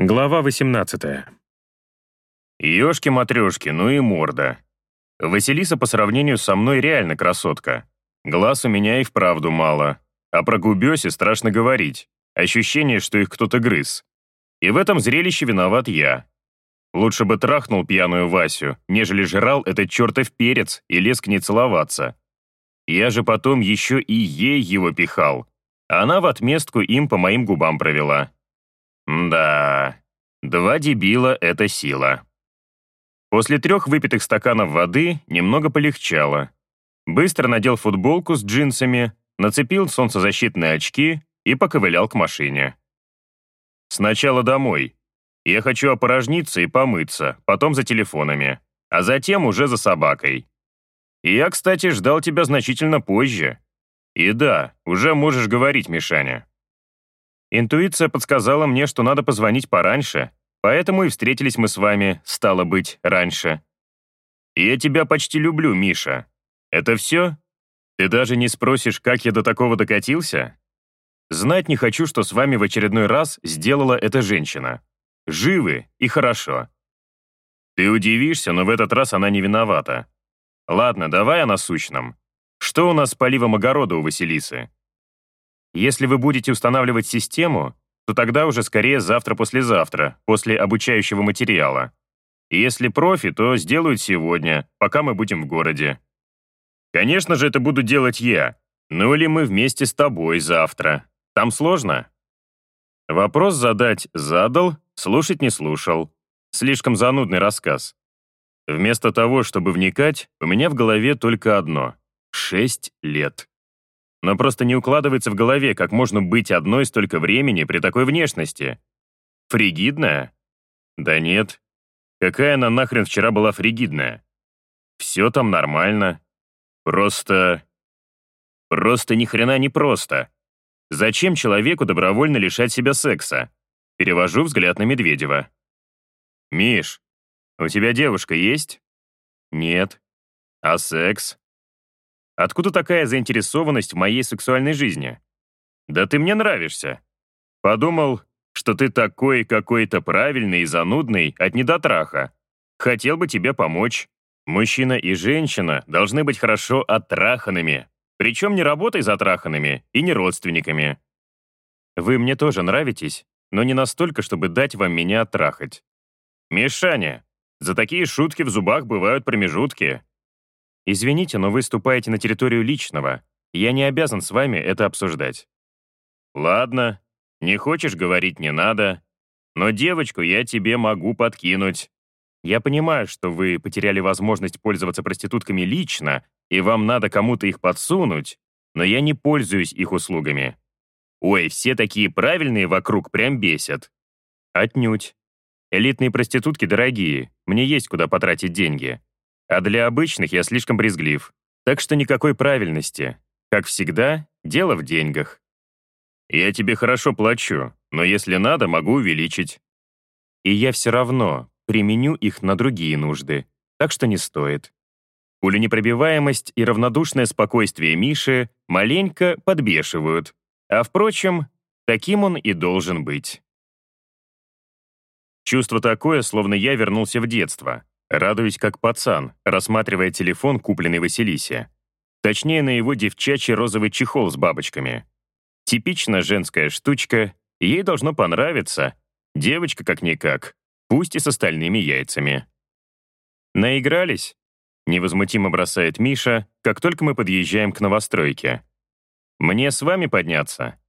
Глава 18. Ёшки-матрёшки, ну и морда. Василиса по сравнению со мной реально красотка. Глаз у меня и вправду мало. А про губёси страшно говорить. Ощущение, что их кто-то грыз. И в этом зрелище виноват я. Лучше бы трахнул пьяную Васю, нежели жрал этот чертов перец и лез к ней целоваться. Я же потом еще и ей его пихал. Она в отместку им по моим губам провела. Да, два дебила — это сила. После трех выпитых стаканов воды немного полегчало. Быстро надел футболку с джинсами, нацепил солнцезащитные очки и поковылял к машине. Сначала домой. Я хочу опорожниться и помыться, потом за телефонами, а затем уже за собакой. Я, кстати, ждал тебя значительно позже. И да, уже можешь говорить, Мишаня. Интуиция подсказала мне, что надо позвонить пораньше, поэтому и встретились мы с вами, стало быть, раньше. Я тебя почти люблю, Миша. Это все? Ты даже не спросишь, как я до такого докатился? Знать не хочу, что с вами в очередной раз сделала эта женщина. Живы и хорошо. Ты удивишься, но в этот раз она не виновата. Ладно, давай о насущном. Что у нас с поливом огорода у Василисы? Если вы будете устанавливать систему, то тогда уже скорее завтра-послезавтра, после обучающего материала. Если профи, то сделают сегодня, пока мы будем в городе. Конечно же, это буду делать я. Ну или мы вместе с тобой завтра. Там сложно? Вопрос задать задал, слушать не слушал. Слишком занудный рассказ. Вместо того, чтобы вникать, у меня в голове только одно — шесть лет но просто не укладывается в голове, как можно быть одной столько времени при такой внешности. Фригидная? Да нет. Какая она нахрен вчера была фригидная? Все там нормально. Просто... Просто ни хрена не просто. Зачем человеку добровольно лишать себя секса? Перевожу взгляд на Медведева. «Миш, у тебя девушка есть?» «Нет». «А секс?» Откуда такая заинтересованность в моей сексуальной жизни? Да ты мне нравишься. Подумал, что ты такой какой-то правильный и занудный от недотраха. Хотел бы тебе помочь. Мужчина и женщина должны быть хорошо оттраханными. Причем не работой затраханными и не родственниками. Вы мне тоже нравитесь, но не настолько, чтобы дать вам меня оттрахать. Мишаня, за такие шутки в зубах бывают промежутки. «Извините, но вы ступаете на территорию личного. Я не обязан с вами это обсуждать». «Ладно, не хочешь говорить, не надо. Но девочку я тебе могу подкинуть. Я понимаю, что вы потеряли возможность пользоваться проститутками лично, и вам надо кому-то их подсунуть, но я не пользуюсь их услугами. Ой, все такие правильные вокруг прям бесят. Отнюдь. Элитные проститутки дорогие, мне есть куда потратить деньги. А для обычных я слишком брезглив. Так что никакой правильности. Как всегда, дело в деньгах. Я тебе хорошо плачу, но если надо, могу увеличить. И я все равно применю их на другие нужды, так что не стоит. Пуленепробиваемость и равнодушное спокойствие Миши маленько подбешивают. А впрочем, таким он и должен быть. Чувство такое, словно я вернулся в детство, Радуюсь как пацан, рассматривая телефон, купленный Василисе. Точнее, на его девчачий розовый чехол с бабочками. Типично женская штучка, ей должно понравиться. Девочка как-никак, пусть и с остальными яйцами. «Наигрались?» — невозмутимо бросает Миша, как только мы подъезжаем к новостройке. «Мне с вами подняться?»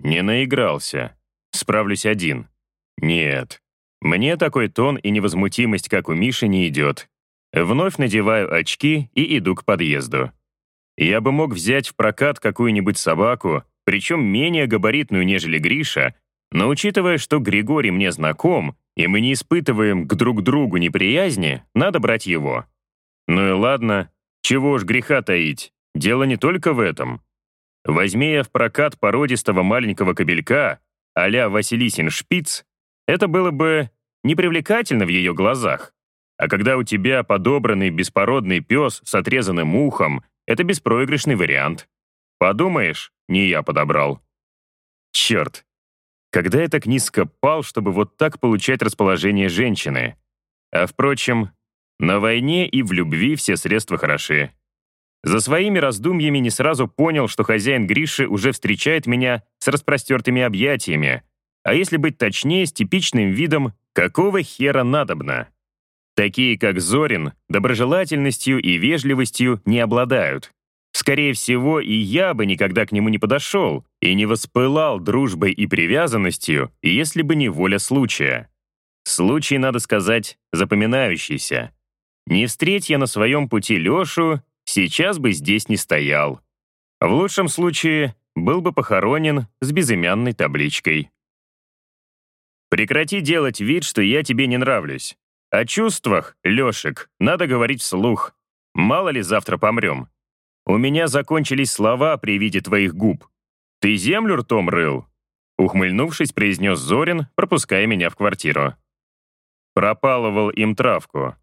«Не наигрался. Справлюсь один». «Нет, мне такой тон и невозмутимость, как у Миши, не идет. Вновь надеваю очки и иду к подъезду. Я бы мог взять в прокат какую-нибудь собаку, причем менее габаритную, нежели Гриша, но учитывая, что Григорий мне знаком, и мы не испытываем к друг другу неприязни, надо брать его. Ну и ладно, чего уж греха таить, дело не только в этом. Возьми я в прокат породистого маленького кобелька, а-ля Василисин Шпиц, это было бы непривлекательно в ее глазах. А когда у тебя подобранный беспородный пес с отрезанным ухом, это беспроигрышный вариант. Подумаешь, не я подобрал. Черт. Когда я так низко пал, чтобы вот так получать расположение женщины? А впрочем, на войне и в любви все средства хороши. За своими раздумьями не сразу понял, что хозяин Гриши уже встречает меня с распростертыми объятиями, а если быть точнее, с типичным видом «какого хера надобно?». Такие, как Зорин, доброжелательностью и вежливостью не обладают. Скорее всего, и я бы никогда к нему не подошел и не воспылал дружбой и привязанностью, если бы не воля случая. Случай, надо сказать, запоминающийся. Не встреть я на своем пути Лешу, сейчас бы здесь не стоял. В лучшем случае был бы похоронен с безымянной табличкой. Прекрати делать вид, что я тебе не нравлюсь. О чувствах, Лешек, надо говорить вслух. Мало ли завтра помрем. У меня закончились слова при виде твоих губ. Ты землю ртом рыл? Ухмыльнувшись, произнес Зорин, пропуская меня в квартиру. Пропалывал им травку.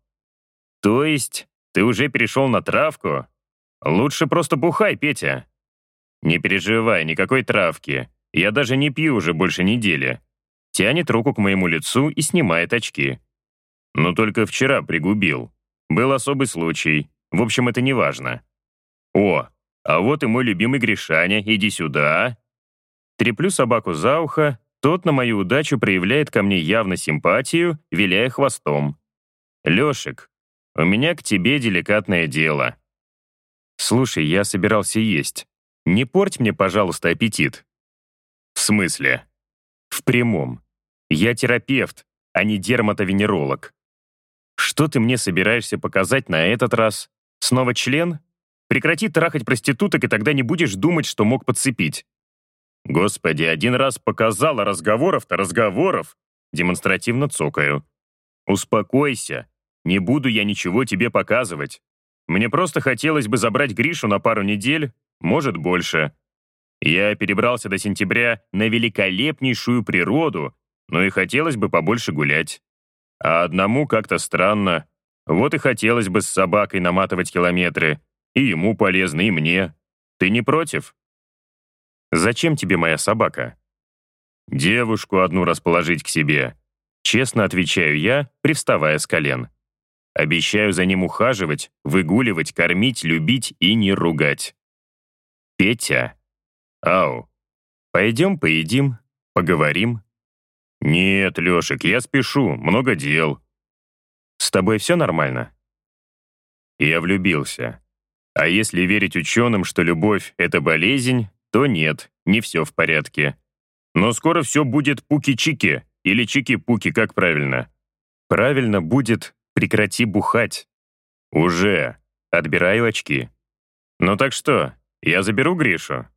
То есть ты уже перешел на травку? Лучше просто бухай, Петя. Не переживай, никакой травки. Я даже не пью уже больше недели. Тянет руку к моему лицу и снимает очки. Но только вчера пригубил. Был особый случай. В общем, это не важно. О, а вот и мой любимый Гришаня, иди сюда. Треплю собаку за ухо, тот на мою удачу проявляет ко мне явно симпатию, виляя хвостом. Лешек, у меня к тебе деликатное дело. Слушай, я собирался есть. Не порть мне, пожалуйста, аппетит. В смысле? В прямом. Я терапевт, а не дерматовенеролог. Что ты мне собираешься показать на этот раз? Снова член? Прекрати трахать проституток, и тогда не будешь думать, что мог подцепить. Господи, один раз показала разговоров-то разговоров. Демонстративно цокаю. Успокойся. Не буду я ничего тебе показывать. Мне просто хотелось бы забрать Гришу на пару недель, может, больше. Я перебрался до сентября на великолепнейшую природу, но и хотелось бы побольше гулять. А одному как-то странно. Вот и хотелось бы с собакой наматывать километры. И ему полезно, и мне. Ты не против? Зачем тебе моя собака? Девушку одну расположить к себе. Честно отвечаю я, привставая с колен. Обещаю за ним ухаживать, выгуливать, кормить, любить и не ругать. Петя. Ау. Пойдем поедим, поговорим. Нет, Лешек, я спешу, много дел. С тобой все нормально? Я влюбился. А если верить ученым, что любовь — это болезнь, то нет, не все в порядке. Но скоро все будет пуки-чики, или чики-пуки, как правильно. Правильно будет Прекрати бухать. Уже. Отбираю очки. Ну так что, я заберу Гришу?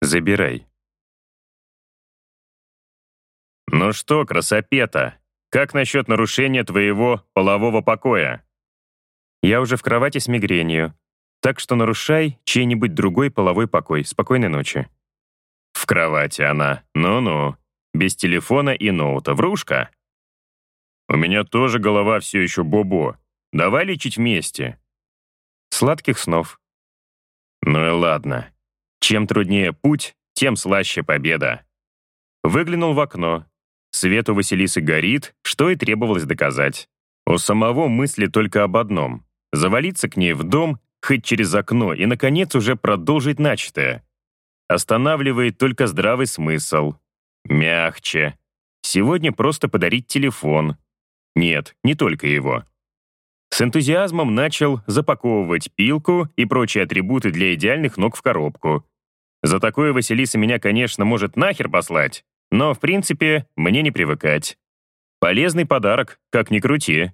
Забирай. Ну что, красопета, как насчет нарушения твоего полового покоя? Я уже в кровати с мигренью, так что нарушай чей-нибудь другой половой покой. Спокойной ночи. В кровати она. Ну-ну. Без телефона и ноута. Врушка. У меня тоже голова все еще бобо. Давай лечить вместе. Сладких снов. Ну и ладно. Чем труднее путь, тем слаще победа. Выглянул в окно. Свет у Василисы горит, что и требовалось доказать. У самого мысли только об одном — завалиться к ней в дом, хоть через окно, и, наконец, уже продолжить начатое. Останавливает только здравый смысл. Мягче. Сегодня просто подарить телефон, нет, не только его. С энтузиазмом начал запаковывать пилку и прочие атрибуты для идеальных ног в коробку. За такое Василиса меня, конечно, может нахер послать, но, в принципе, мне не привыкать. Полезный подарок, как ни крути.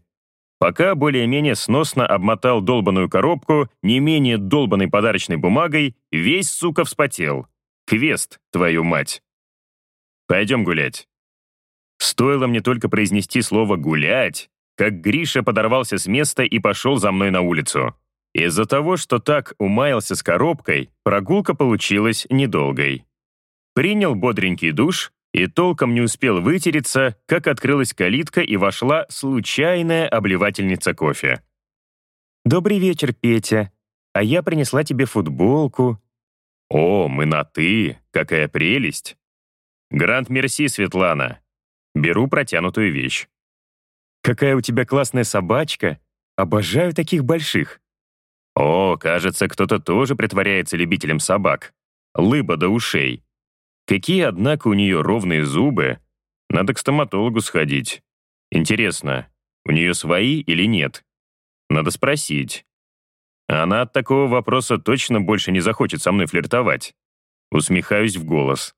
Пока более-менее сносно обмотал долбаную коробку не менее долбанной подарочной бумагой, весь, сука, вспотел. Квест, твою мать. Пойдем гулять. Стоило мне только произнести слово «гулять», как Гриша подорвался с места и пошел за мной на улицу. Из-за того, что так умаялся с коробкой, прогулка получилась недолгой. Принял бодренький душ и толком не успел вытереться, как открылась калитка и вошла случайная обливательница кофе. «Добрый вечер, Петя. А я принесла тебе футболку». «О, мы на «ты», какая прелесть!» Гранд Мерси, Светлана. Беру протянутую вещь. Какая у тебя классная собачка. Обожаю таких больших. О, кажется, кто-то тоже притворяется любителем собак. Лыба до ушей. Какие, однако, у нее ровные зубы. Надо к стоматологу сходить. Интересно, у нее свои или нет? Надо спросить. Она от такого вопроса точно больше не захочет со мной флиртовать. Усмехаюсь в голос.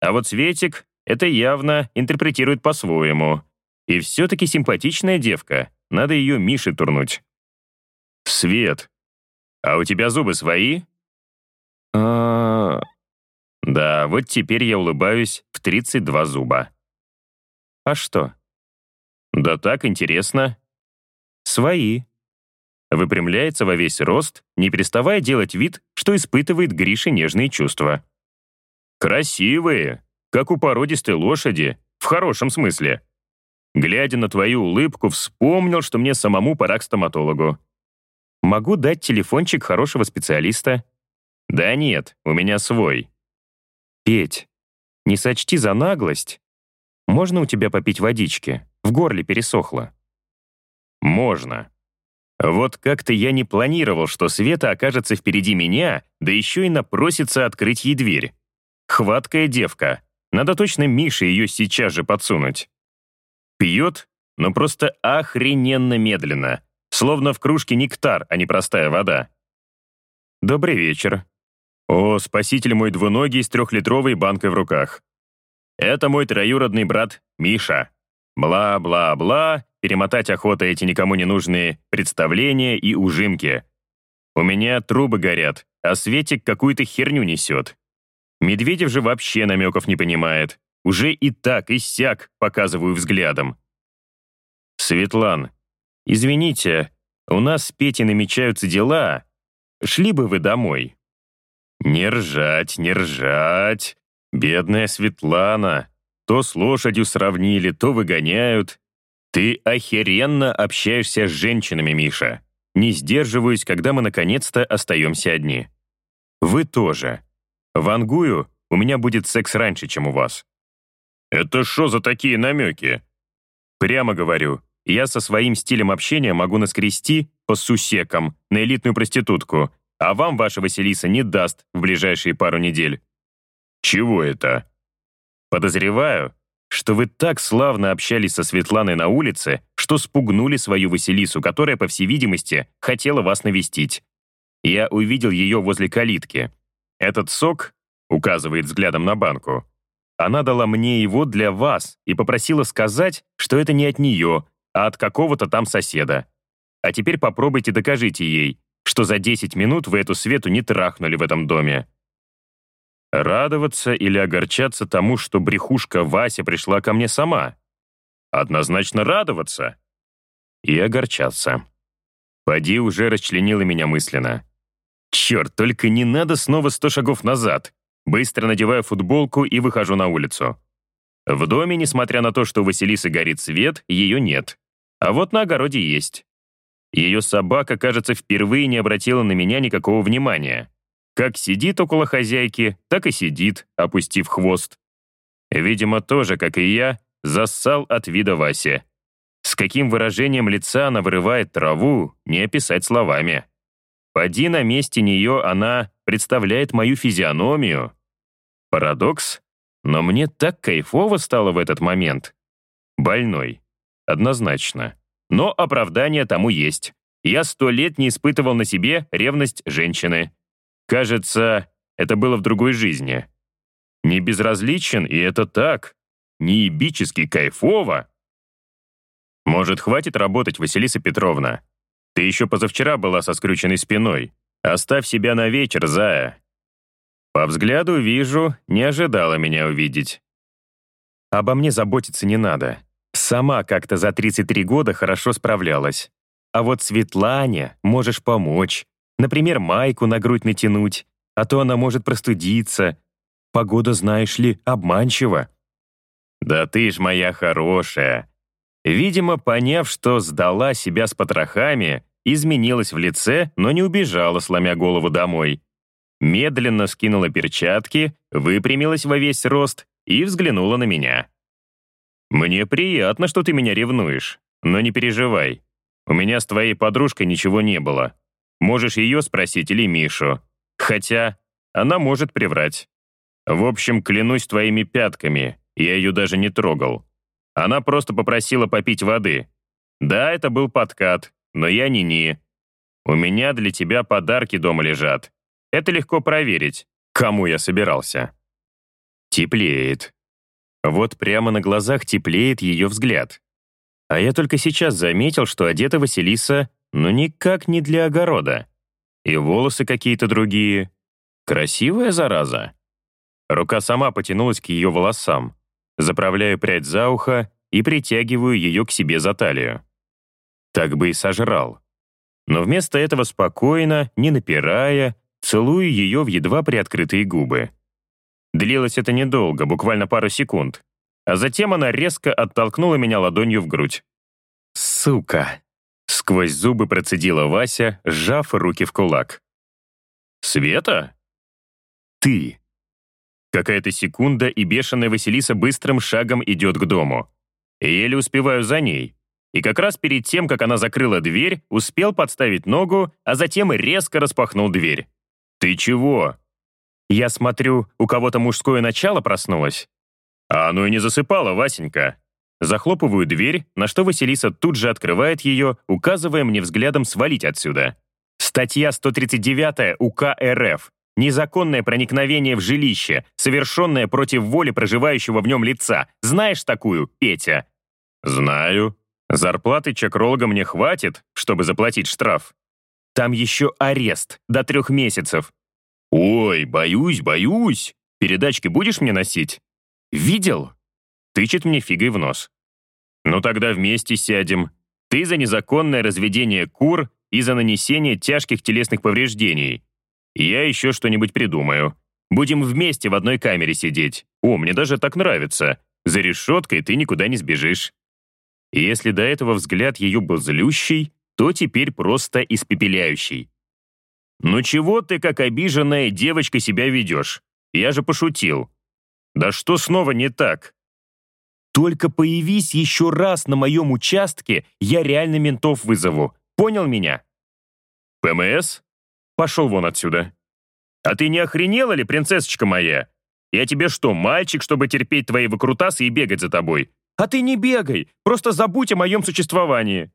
А вот Светик это явно интерпретирует по-своему. И все-таки симпатичная девка. Надо ее Мише турнуть. Свет, а у тебя зубы свои? А... Да, вот теперь я улыбаюсь в 32 зуба. А что? Да так, интересно. Свои. Выпрямляется во весь рост, не переставая делать вид, что испытывает Грише нежные чувства. Красивые, как у породистой лошади, в хорошем смысле. Глядя на твою улыбку, вспомнил, что мне самому пора к стоматологу. Могу дать телефончик хорошего специалиста. Да нет, у меня свой. Петь, не сочти за наглость. Можно у тебя попить водички? В горле пересохло. Можно. Вот как-то я не планировал, что Света окажется впереди меня, да еще и напросится открыть ей дверь. Хваткая девка. Надо точно Мише ее сейчас же подсунуть. Пьет, но просто охрененно медленно, словно в кружке нектар, а не простая вода. «Добрый вечер». «О, спаситель мой двуногий с трехлитровой банкой в руках. Это мой троюродный брат Миша. Бла-бла-бла, перемотать охота эти никому не нужные представления и ужимки. У меня трубы горят, а Светик какую-то херню несет. Медведев же вообще намеков не понимает. Уже и так, и сяк показываю взглядом. Светлан, извините, у нас с Петей намечаются дела. Шли бы вы домой. Не ржать, не ржать. Бедная Светлана. То с лошадью сравнили, то выгоняют. Ты охеренно общаешься с женщинами, Миша. Не сдерживаюсь, когда мы наконец-то остаемся одни. Вы тоже. В Ангую у меня будет секс раньше, чем у вас. Это что за такие намеки? Прямо говорю, я со своим стилем общения могу наскрести по сусекам на элитную проститутку, а вам ваша Василиса не даст в ближайшие пару недель. Чего это? Подозреваю, что вы так славно общались со Светланой на улице, что спугнули свою Василису, которая, по всей видимости, хотела вас навестить. Я увидел ее возле калитки. Этот сок, указывает взглядом на банку, она дала мне его для вас и попросила сказать, что это не от нее, а от какого-то там соседа. А теперь попробуйте докажите ей, что за 10 минут вы эту Свету не трахнули в этом доме. Радоваться или огорчаться тому, что брехушка Вася пришла ко мне сама? Однозначно радоваться. И огорчаться. Поди уже расчленила меня мысленно. Черт, только не надо снова сто шагов назад. Быстро надеваю футболку и выхожу на улицу. В доме, несмотря на то, что у Василисы горит свет, ее нет. А вот на огороде есть. Ее собака, кажется, впервые не обратила на меня никакого внимания. Как сидит около хозяйки, так и сидит, опустив хвост. Видимо, тоже, как и я, зассал от вида Васи. С каким выражением лица она вырывает траву, не описать словами. Поди на месте нее она представляет мою физиономию. Парадокс, но мне так кайфово стало в этот момент. Больной. Однозначно. Но оправдание тому есть. Я сто лет не испытывал на себе ревность женщины. Кажется, это было в другой жизни. Не безразличен, и это так. Не ебически кайфово. Может, хватит работать, Василиса Петровна? Ты еще позавчера была со скрюченной спиной. Оставь себя на вечер, зая. По взгляду вижу, не ожидала меня увидеть. Обо мне заботиться не надо. Сама как-то за 33 года хорошо справлялась. А вот Светлане можешь помочь. Например, майку на грудь натянуть, а то она может простудиться. Погода, знаешь ли, обманчива. Да ты ж моя хорошая. Видимо, поняв, что сдала себя с потрохами, изменилась в лице, но не убежала, сломя голову домой. Медленно скинула перчатки, выпрямилась во весь рост и взглянула на меня. «Мне приятно, что ты меня ревнуешь, но не переживай. У меня с твоей подружкой ничего не было. Можешь ее спросить или Мишу. Хотя она может приврать. В общем, клянусь твоими пятками, я ее даже не трогал. Она просто попросила попить воды. Да, это был подкат, но я не-не. У меня для тебя подарки дома лежат. Это легко проверить, кому я собирался. Теплеет. Вот прямо на глазах теплеет ее взгляд. А я только сейчас заметил, что одета Василиса ну никак не для огорода. И волосы какие-то другие. Красивая зараза. Рука сама потянулась к ее волосам. Заправляю прядь за ухо и притягиваю ее к себе за талию. Так бы и сожрал. Но вместо этого спокойно, не напирая, целую ее в едва приоткрытые губы. Длилось это недолго, буквально пару секунд. А затем она резко оттолкнула меня ладонью в грудь. «Сука!» — сквозь зубы процедила Вася, сжав руки в кулак. «Света?» «Ты!» Какая-то секунда, и бешеная Василиса быстрым шагом идет к дому. Еле успеваю за ней. И как раз перед тем, как она закрыла дверь, успел подставить ногу, а затем резко распахнул дверь. «Ты чего?» Я смотрю, у кого-то мужское начало проснулось. А оно и не засыпало, Васенька. Захлопываю дверь, на что Василиса тут же открывает ее, указывая мне взглядом свалить отсюда. Статья 139 УК РФ. Незаконное проникновение в жилище, совершенное против воли проживающего в нем лица. Знаешь такую, Петя? Знаю. Зарплаты чекролога мне хватит, чтобы заплатить штраф. Там еще арест до трех месяцев. «Ой, боюсь, боюсь. Передачки будешь мне носить?» «Видел?» Тычет мне фигой в нос. «Ну тогда вместе сядем. Ты за незаконное разведение кур и за нанесение тяжких телесных повреждений. Я еще что-нибудь придумаю. Будем вместе в одной камере сидеть. О, мне даже так нравится. За решеткой ты никуда не сбежишь». И если до этого взгляд ее был злющий, то теперь просто испепеляющий. «Ну чего ты, как обиженная девочка, себя ведешь? Я же пошутил». «Да что снова не так?» «Только появись еще раз на моем участке, я реально ментов вызову. Понял меня?» «ПМС? Пошел вон отсюда». «А ты не охренела ли, принцессочка моя? Я тебе что, мальчик, чтобы терпеть твои выкрутасы и бегать за тобой? А ты не бегай, просто забудь о моем существовании».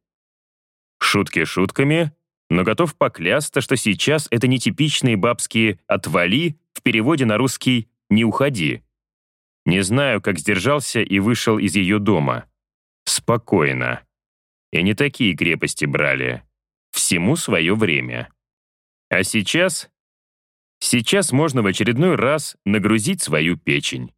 Шутки шутками, но готов поклясться, что сейчас это не типичные бабские «отвали» в переводе на русский «не уходи». Не знаю, как сдержался и вышел из ее дома. Спокойно. И не такие крепости брали. Всему свое время. А сейчас... Сейчас можно в очередной раз нагрузить свою печень.